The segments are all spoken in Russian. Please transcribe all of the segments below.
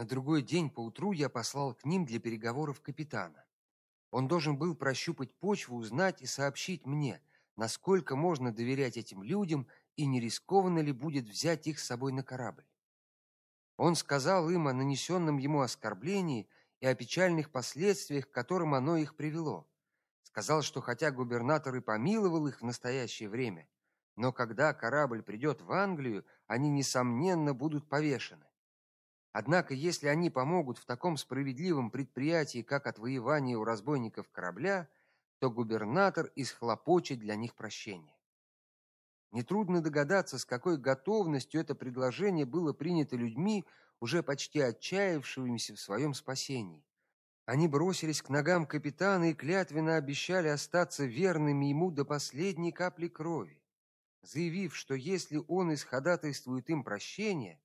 На другой день поутру я послал к ним для переговоров капитана. Он должен был прощупать почву, узнать и сообщить мне, насколько можно доверять этим людям и не рискованно ли будет взять их с собой на корабль. Он сказал им о нанесенном ему оскорблении и о печальных последствиях, к которым оно их привело. Сказал, что хотя губернатор и помиловал их в настоящее время, но когда корабль придет в Англию, они несомненно будут повешены. Однако, если они помогут в таком справедливом предприятии, как отвоевание у разбойников корабля, то губернатор исхлопочет для них прощение. Нетрудно догадаться, с какой готовностью это предложение было принято людьми, уже почти отчаявшимися в своем спасении. Они бросились к ногам капитана и клятвенно обещали остаться верными ему до последней капли крови, заявив, что если он исходатайствует им прощение,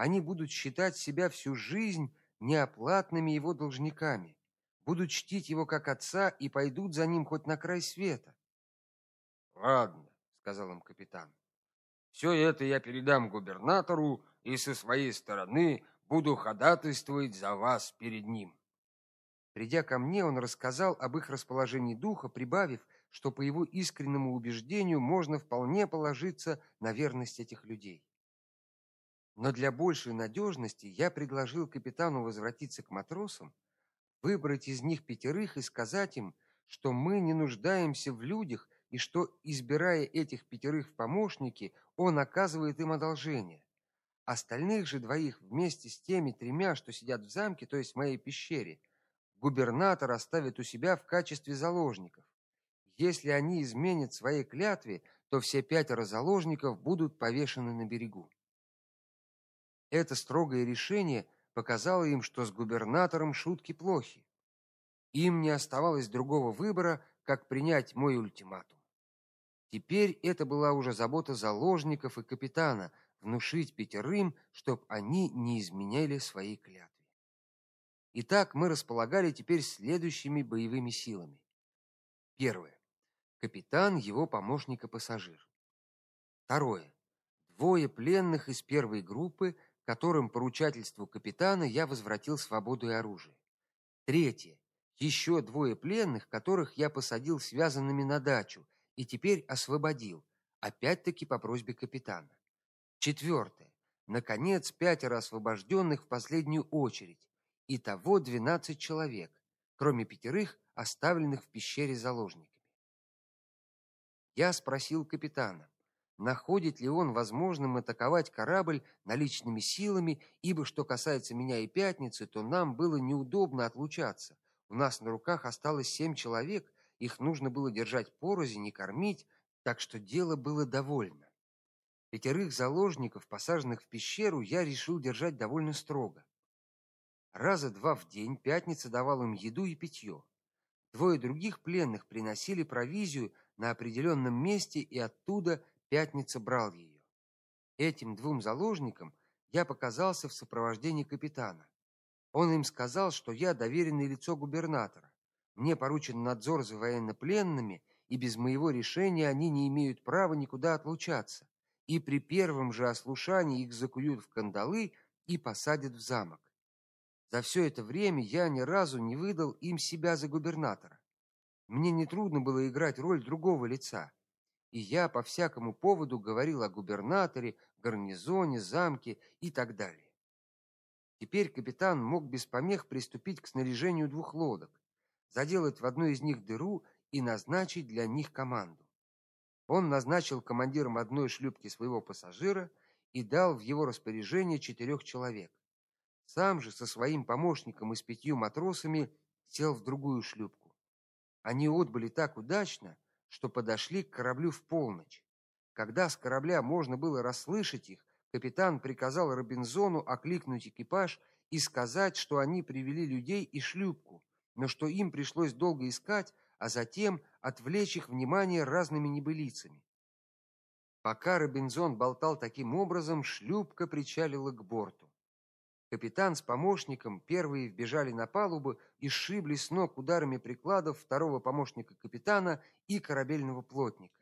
они будут считать себя всю жизнь неоплатными его должниками, будут чтить его как отца и пойдут за ним хоть на край света. Ладно, сказал им капитан. Все это я передам губернатору и со своей стороны буду ходатайствовать за вас перед ним. Придя ко мне, он рассказал об их расположении духа, прибавив, что по его искреннему убеждению можно вполне положиться на верность этих людей. Но для большей надежности я предложил капитану возвратиться к матросам, выбрать из них пятерых и сказать им, что мы не нуждаемся в людях и что, избирая этих пятерых в помощники, он оказывает им одолжение. Остальных же двоих вместе с теми тремя, что сидят в замке, то есть в моей пещере, губернатор оставит у себя в качестве заложников. Если они изменят своей клятве, то все пятеро заложников будут повешены на берегу. Это строгое решение показало им, что с губернатором шутки плохи. Им не оставалось другого выбора, как принять мой ультиматум. Теперь это была уже забота заложников и капитана внушить пятерым, чтоб они не изменяли своей клятве. Итак, мы располагали теперь следующими боевыми силами. Первое капитан, его помощник и пассажир. Второе двое пленных из первой группы, которым по ручательству капитана я возвратил свободу и оружие. Третье. Еще двое пленных, которых я посадил связанными на дачу и теперь освободил, опять-таки по просьбе капитана. Четвертое. Наконец, пятеро освобожденных в последнюю очередь. Итого двенадцать человек, кроме пятерых, оставленных в пещере заложниками. Я спросил капитана: находит ли он возможным атаковать корабль наличными силами, ибо что касается меня и пятницы, то нам было неудобно отлучаться. У нас на руках осталось семь человек, их нужно было держать порознь и кормить, так что дело было довольно. Пятерых заложников, посаженных в пещеру, я решил держать довольно строго. Раза два в день пятница давал им еду и питье. Двое других пленных приносили провизию на определенном месте, и оттуда Пятница брал ее. Этим двум заложникам я показался в сопровождении капитана. Он им сказал, что я доверенное лицо губернатора. Мне поручен надзор за военнопленными, и без моего решения они не имеют права никуда отлучаться. И при первом же ослушании их закуют в кандалы и посадят в замок. За все это время я ни разу не выдал им себя за губернатора. Мне не трудно было играть роль другого лица и я по всякому поводу говорил о губернаторе, гарнизоне, замке и так далее. Теперь капитан мог без помех приступить к снаряжению двух лодок, заделать в одной из них дыру и назначить для них команду. Он назначил командиром одной шлюпки своего пассажира и дал в его распоряжение четырех человек. Сам же со своим помощником и с пятью матросами сел в другую шлюпку. Они отбыли так удачно, что подошли к кораблю в полночь. Когда с корабля можно было расслышать их, капитан приказал Робинзону окликнуть экипаж и сказать, что они привели людей и шлюпку, но что им пришлось долго искать, а затем отвлечь их внимание разными небылицами. Пока Робинзон болтал таким образом, шлюпка причалила к борту. Капитан с помощником первые вбежали на палубу и сшибли с ног ударами прикладов второго помощника капитана и корабельного плотника.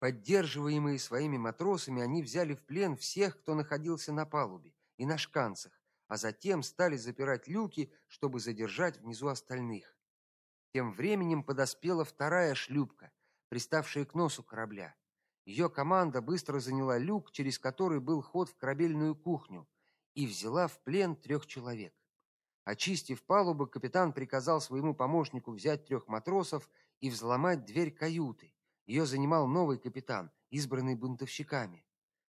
Поддерживаемые своими матросами, они взяли в плен всех, кто находился на палубе и на шканцах, а затем стали запирать люки, чтобы задержать внизу остальных. Тем временем подоспела вторая шлюпка, приставшая к носу корабля. Ее команда быстро заняла люк, через который был ход в корабельную кухню, и взяла в плен трех человек. Очистив палубу, капитан приказал своему помощнику взять трех матросов и взломать дверь каюты. Ее занимал новый капитан, избранный бунтовщиками.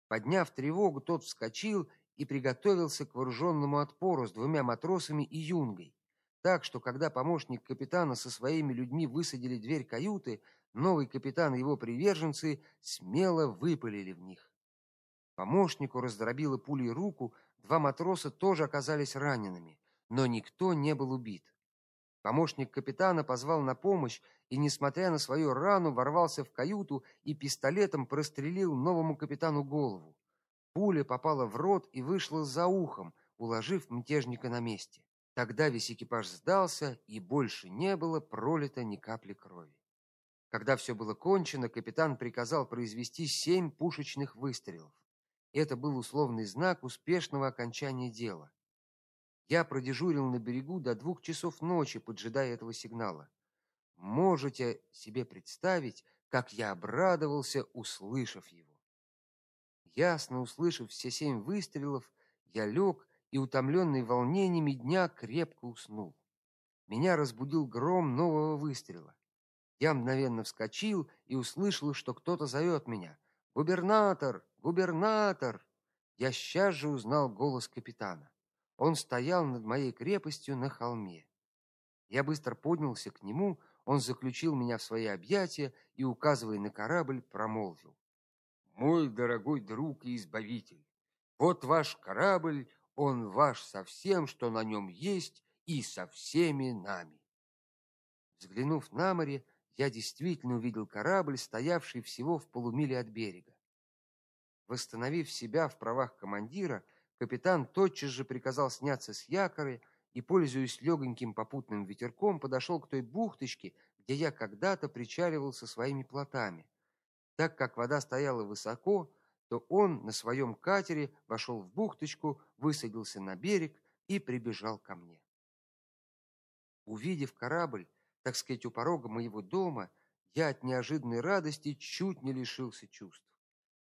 Подняв тревогу, тот вскочил и приготовился к вооруженному отпору с двумя матросами и юнгой. Так что когда помощник капитана со своими людьми высадили дверь каюты, новый капитан и его приверженцы смело выпалили в них. Помощнику раздробило пулей руку, два матроса тоже оказались ранеными, но никто не был убит. Помощник капитана позвал на помощь и, несмотря на свою рану, ворвался в каюту и пистолетом прострелил новому капитану голову. Пуля попала в рот и вышла за ухом, уложив мятежника на месте. Тогда весь экипаж сдался, и больше не было пролито ни капли крови. Когда все было кончено, капитан приказал произвести семь пушечных выстрелов. Это был условный знак успешного окончания дела. Я продежурил на берегу до двух часов ночи, поджидая этого сигнала. Можете себе представить, как я обрадовался, услышав его. Ясно услышав все семь выстрелов, я лег и, утомленный волнениями дня, крепко уснул. Меня разбудил гром нового выстрела. Я мгновенно вскочил и услышал, что кто-то зовет меня. «Губернатор! Губернатор!» Я сейчас же узнал голос капитана. Он стоял над моей крепостью на холме. Я быстро поднялся к нему, он заключил меня в свои объятия и, указывая на корабль, промолвил. «Мой дорогой друг и избавитель, вот ваш корабль, он ваш со всем, что на нем есть, и со всеми нами. Взглянув на море, я действительно увидел корабль, стоявший всего в полумиле от берега. Восстановив себя в правах командира, капитан тотчас же приказал сняться с якоря и, пользуясь легоньким попутным ветерком, подошел к той бухточке, где я когда-то причаливал со своими плотами. Так как вода стояла высоко, то он на своем катере вошел в бухточку, высадился на берег и прибежал ко мне. Увидев корабль, так сказать, у порога моего дома, я от неожиданной радости чуть не лишился чувств.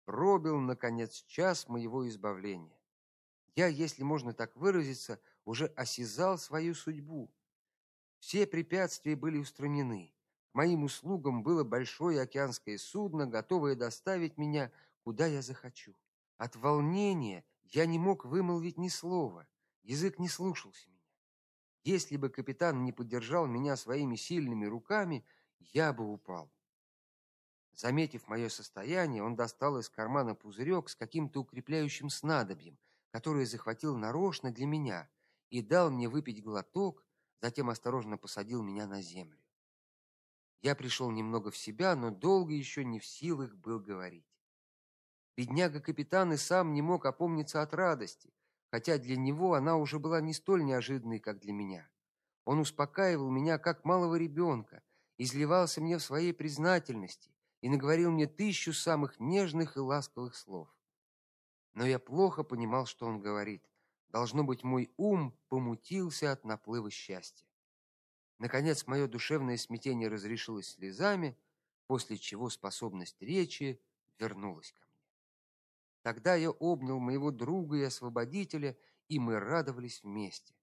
Пробил наконец час моего избавления. Я, если можно так выразиться, уже осязал свою судьбу. Все препятствия были устранены. Моим услугам было большое океанское судно, готовое доставить меня куда я захочу. От волнения я не мог вымолвить ни слова. Язык не слушался меня. Если бы капитан не поддержал меня своими сильными руками, я бы упал. Заметив мое состояние, он достал из кармана пузырек с каким-то укрепляющим снадобьем, которое захватил нарочно для меня, и дал мне выпить глоток, затем осторожно посадил меня на землю. Я пришел немного в себя, но долго еще не в силах был говорить. Бедняга-капитан и сам не мог опомниться от радости, хотя для него она уже была не столь неожиданной, как для меня. Он успокаивал меня как малого ребенка, изливался мне в своей признательности и наговорил мне тысячу самых нежных и ласковых слов. Но я плохо понимал, что он говорит. Должно быть, мой ум помутился от наплыва счастья. Наконец, мое душевное смятение разрешилось слезами, после чего способность речи вернулась ко мне. Тогда я обнял моего друга и освободителя, и мы радовались вместе.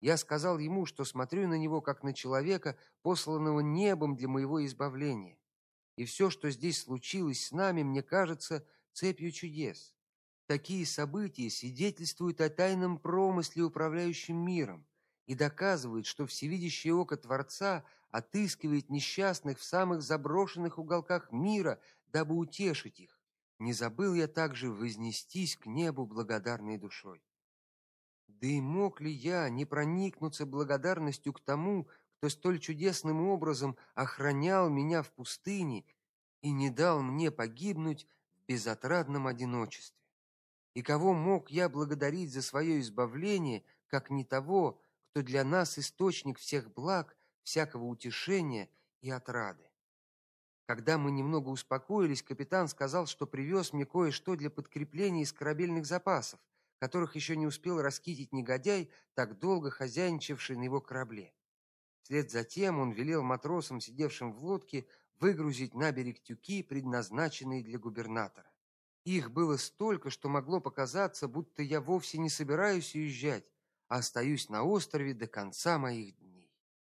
Я сказал ему, что смотрю на него как на человека, посланного небом для моего избавления. И все, что здесь случилось с нами, мне кажется цепью чудес. Такие события свидетельствуют о тайном промысле, управляющем миром, и доказывают, что всевидящее око Творца отыскивает несчастных в самых заброшенных уголках мира, дабы утешить их не забыл я также вознестись к небу благодарной душой. Да и мог ли я не проникнуться благодарностью к тому, кто столь чудесным образом охранял меня в пустыне и не дал мне погибнуть в безотрадном одиночестве? И кого мог я благодарить за свое избавление, как не того, кто для нас источник всех благ, всякого утешения и отрады? Когда мы немного успокоились, капитан сказал, что привез мне кое-что для подкрепления из корабельных запасов, которых еще не успел раскитить негодяй, так долго хозяйничавший на его корабле. Вслед за тем он велел матросам, сидевшим в лодке, выгрузить на берег тюки, предназначенные для губернатора. Их было столько, что могло показаться, будто я вовсе не собираюсь уезжать, а остаюсь на острове до конца моих дней.